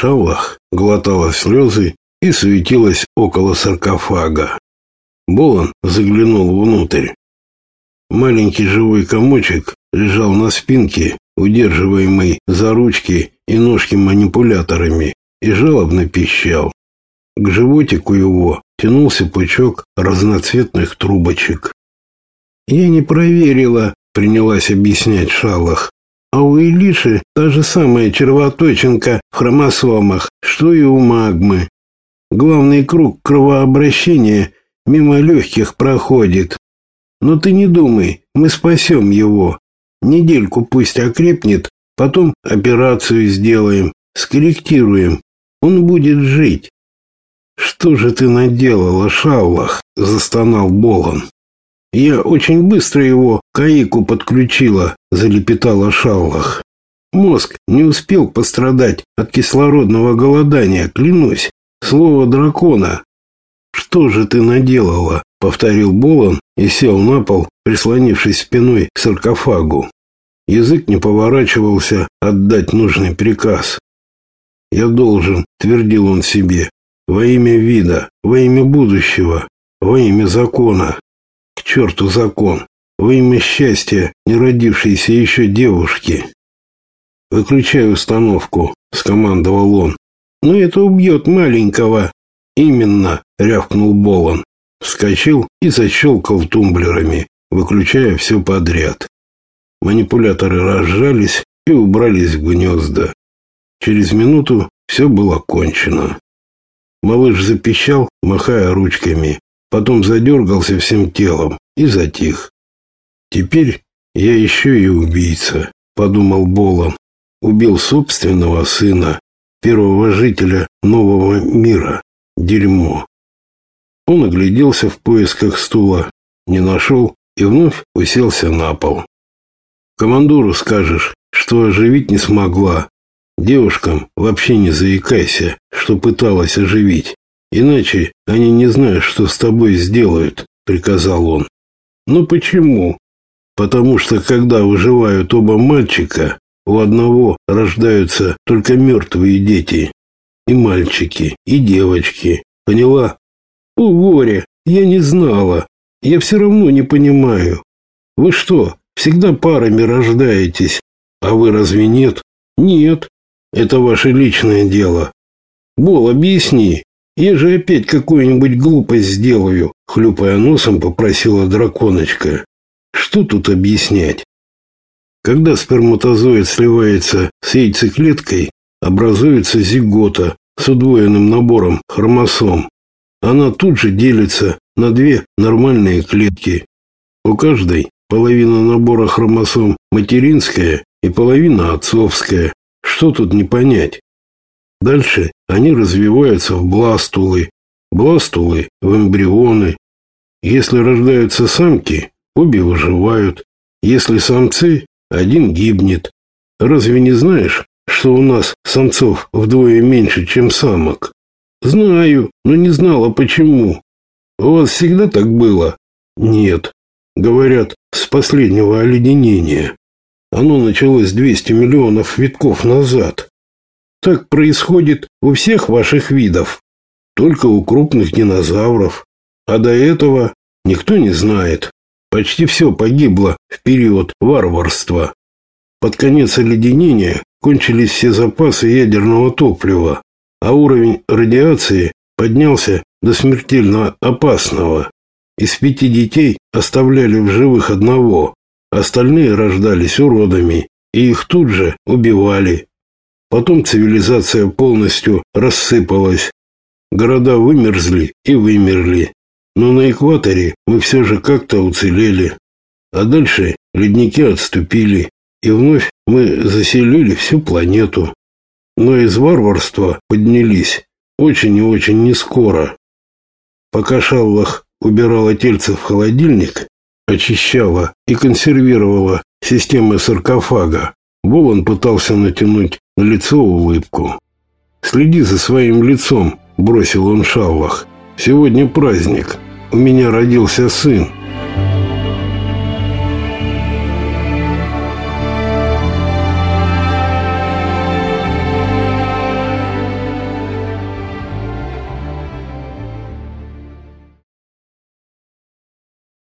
Шаллах глотала слезы и суетилась около саркофага. Болон заглянул внутрь. Маленький живой комочек лежал на спинке, удерживаемый за ручки и ножки манипуляторами, и жалобно пищал. К животику его тянулся пучок разноцветных трубочек. «Я не проверила», — принялась объяснять Шалах. «А у Илиши та же самая червоточинка в хромосомах, что и у магмы. Главный круг кровообращения мимо легких проходит. Но ты не думай, мы спасем его. Недельку пусть окрепнет, потом операцию сделаем, скорректируем. Он будет жить. Что же ты наделала, Шаллах? застонал Болон. Я очень быстро его к АИКу подключила, залепетала Шаллах. Мозг не успел пострадать от кислородного голодания, клянусь. Слово дракона. Что же ты наделала? повторил Болон и сел на пол, прислонившись спиной к саркофагу. Язык не поворачивался отдать нужный приказ. «Я должен», — твердил он себе, — «во имя вида, во имя будущего, во имя закона. Черту закон, во имя счастья не родившейся еще девушки». «Выключай установку», — скомандовал он. «Но это убьет маленького». «Именно», — рявкнул Болон. Вскочил и защелкал тумблерами, выключая все подряд. Манипуляторы разжались и убрались в гнезда. Через минуту все было кончено. Малыш запищал, махая ручками, потом задергался всем телом и затих. «Теперь я еще и убийца», — подумал Болон. «Убил собственного сына, первого жителя нового мира. Дерьмо». Он огляделся в поисках стула, не нашел и вновь уселся на пол. Командору скажешь, что оживить не смогла. Девушкам вообще не заикайся, что пыталась оживить. Иначе они не знают, что с тобой сделают, приказал он. Ну почему? Потому что когда выживают оба мальчика, у одного рождаются только мертвые дети. И мальчики, и девочки. Поняла? О, горе, я не знала. Я все равно не понимаю. Вы что, всегда парами рождаетесь? А вы разве нет? Нет. Это ваше личное дело. Бол, объясни. Я же опять какую-нибудь глупость сделаю, хлюпая носом попросила драконочка. Что тут объяснять? Когда сперматозоид сливается с яйцеклеткой, образуется зигота с удвоенным набором хромосом. Она тут же делится на две нормальные клетки. У каждой половина набора хромосом материнская и половина отцовская. Что тут не понять? Дальше они развиваются в бластулы, бластулы в эмбрионы. Если рождаются самки, обе выживают. Если самцы, один гибнет. Разве не знаешь, что у нас самцов вдвое меньше, чем самок? Знаю, но не знала почему. У вас всегда так было? Нет. Говорят, с последнего оледенения. Оно началось 200 миллионов витков назад. Так происходит у всех ваших видов, только у крупных динозавров. А до этого никто не знает. Почти все погибло в период варварства. Под конец оледенения кончились все запасы ядерного топлива а уровень радиации поднялся до смертельно опасного. Из пяти детей оставляли в живых одного, остальные рождались уродами, и их тут же убивали. Потом цивилизация полностью рассыпалась. Города вымерзли и вымерли. Но на экваторе мы все же как-то уцелели. А дальше ледники отступили, и вновь мы заселили всю планету но из варварства поднялись очень и очень нескоро. Пока Шаллах убирала тельце в холодильник, очищала и консервировала системы саркофага, Болон пытался натянуть на лицо улыбку. «Следи за своим лицом», — бросил он Шаллах. «Сегодня праздник. У меня родился сын».